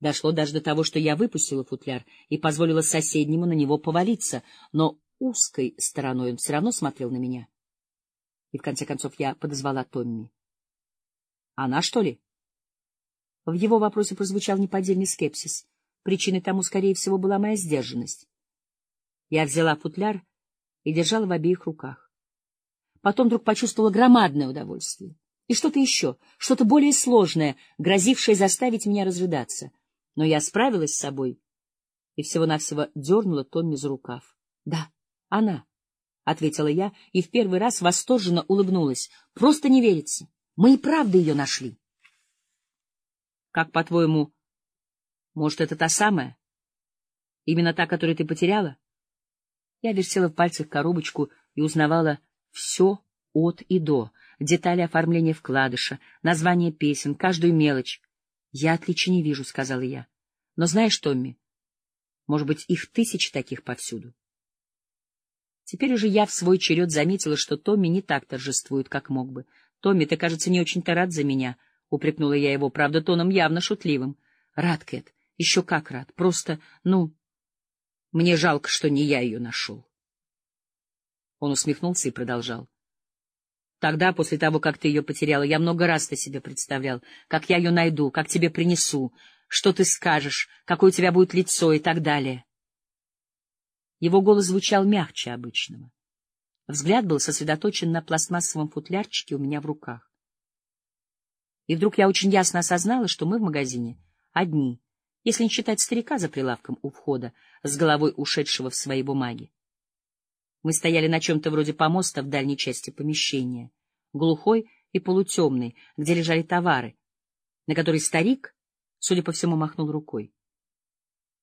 Дошло даже до того, что я выпустила футляр и позволила соседнему на него повалиться, но узкой стороной он все равно смотрел на меня. И в конце концов я подозвала Томми. Она, что ли? В его вопросе прозвучал неподдельный скепсис. Причиной тому, скорее всего, была моя сдержанность. Я взяла футляр и держала в обеих руках. Потом вдруг почувствовала громадное удовольствие. И что-то еще, что-то более сложное, грозившее заставить меня разрыдаться. Но я справилась с собой и всего-навсего дернула Томми за рукав. — Да, она, — ответила я и в первый раз восторженно улыбнулась. — Просто не верится. Мы и правда ее нашли. — Как, по-твоему, может, это та самая? Именно та, которую ты потеряла? Я вертела в пальцах коробочку и узнавала все от и до, детали оформления вкладыша, название песен, каждую мелочь. — Я отличия не вижу, — сказала я. — Но знаешь, Томми, может быть, их тысячи таких повсюду. Теперь уже я в свой черед заметила, что Томми не так торжествует, как мог бы. — Томми, ты, кажется, не очень-то рад за меня, — упрекнула я его, правда, тоном явно шутливым. — Рад, Кэт, еще как рад. Просто, ну, мне жалко, что не я ее нашел. Он усмехнулся и продолжал. Тогда, после того, как ты ее потеряла, я много раз ты себе представлял, как я ее найду, как тебе принесу, что ты скажешь, какое у тебя будет лицо и так далее. Его голос звучал мягче обычного. Взгляд был сосредоточен на пластмассовом футлярчике у меня в руках. И вдруг я очень ясно осознала, что мы в магазине одни — если не считать старика за прилавком у входа, с головой ушедшего в свои бумаги. Мы стояли на чем-то вроде помоста в дальней части помещения, глухой и полутемный, где лежали товары, на который старик, судя по всему, махнул рукой.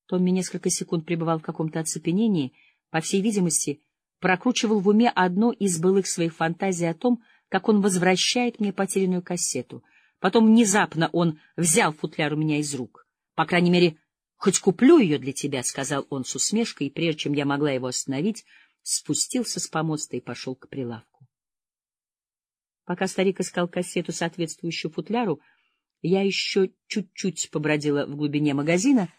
Томми несколько секунд пребывал в каком-то оцепенении, по всей видимости, прокручивал в уме одну из былых своих фантазий о том, как он возвращает мне потерянную кассету. Потом внезапно он взял футляр у меня из рук. По крайней мере, хоть куплю ее для тебя, — сказал он с усмешкой, и прежде чем я могла его остановить, спустился с помоста и пошел к прилавку. Пока старик искал кассету, соответствующую футляру, я еще чуть-чуть побродила в глубине магазина.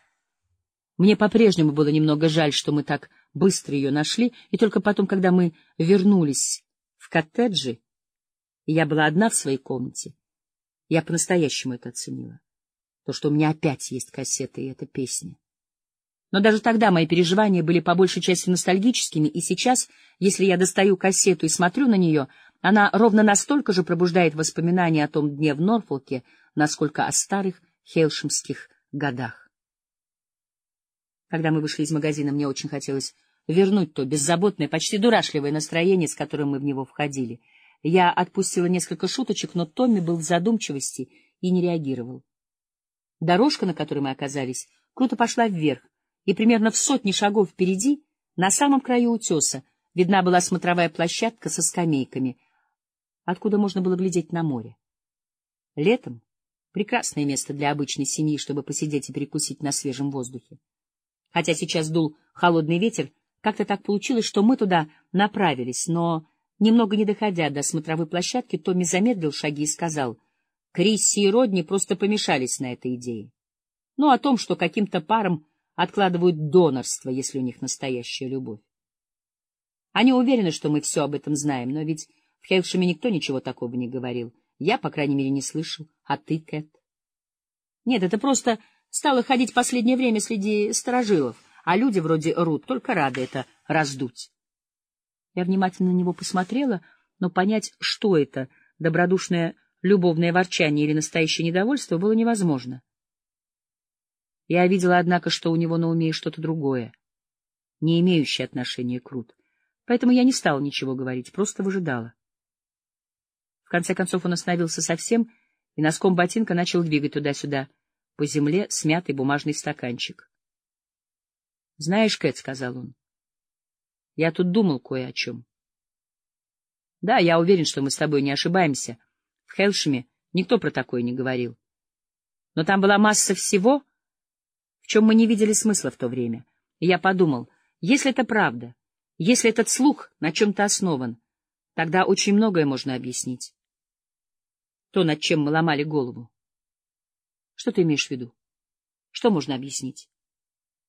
Мне по-прежнему было немного жаль, что мы так быстро ее нашли, и только потом, когда мы вернулись в коттеджи, я была одна в своей комнате, я по-настоящему это оценила то, что у меня опять есть кассета и эта песня. Но даже тогда мои переживания были по большей части ностальгическими, и сейчас, если я достаю кассету и смотрю на нее, она ровно настолько же пробуждает воспоминания о том дне в Норфолке, насколько о старых хелшемских годах. Когда мы вышли из магазина, мне очень хотелось вернуть то беззаботное, почти дурашливое настроение, с которым мы в него входили. Я отпустила несколько шуточек, но Томми был в задумчивости и не реагировал. Дорожка, на которой мы оказались, круто пошла вверх, и примерно в сотни шагов впереди, на самом краю утеса, видна была смотровая площадка со скамейками, откуда можно было глядеть на море. Летом прекрасное место для обычной семьи, чтобы посидеть и перекусить на свежем воздухе. Хотя сейчас дул холодный ветер, как-то так получилось, что мы туда направились, но, немного не доходя до смотровой площадки, Томми замедлил шаги и сказал — Крисси и Родни просто помешались на этой идее. Ну, о том, что каким-то парам откладывают донорство, если у них настоящая любовь. Они уверены, что мы все об этом знаем, но ведь в Хелшеме никто ничего такого не говорил. Я, по крайней мере, не слышал. А ты, Кэт? Нет, это просто стало ходить в последнее время среди сторожилов, а люди вроде Рут только рады это раздуть. Я внимательно на него посмотрела, но понять, что это, добродушное любовное ворчание или настоящее недовольство было невозможно. Я видела, однако, что у него на уме что-то другое, не имеющее отношения к Рут, поэтому я не стала ничего говорить, просто выжидала. В конце концов он остановился совсем и носком ботинка начал двигать туда-сюда, по земле смятый бумажный стаканчик. — Знаешь, Кэт, — сказал он, — я тут думал кое о чем. — Да, я уверен, что мы с тобой не ошибаемся, в Хелшеме никто про такое не говорил. Но там была масса всего, в чем мы не видели смысла в то время. И я подумал, если это правда, если этот слух на чем-то основан, тогда очень многое можно объяснить. То, над чем мы ломали голову. Что ты имеешь в виду? Что можно объяснить?